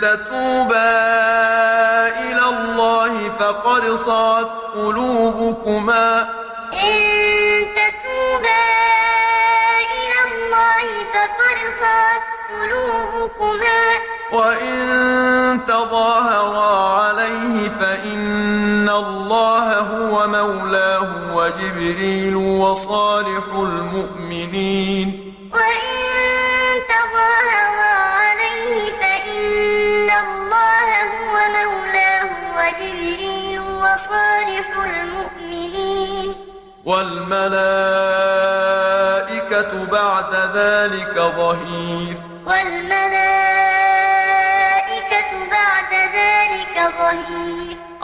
تتوبا إلى الله فقد صعت قلوبكما. إن تتوبا إلى الله فقد صعت قلوبكما. وإن تظاهرا عليه فإن الله هو مولاه وجبريل وصالح المؤمنين. وجبريل وصالح المؤمنين. والملائكة بعد ذلك ظهير. والملائكة بعد ذلك ظهير.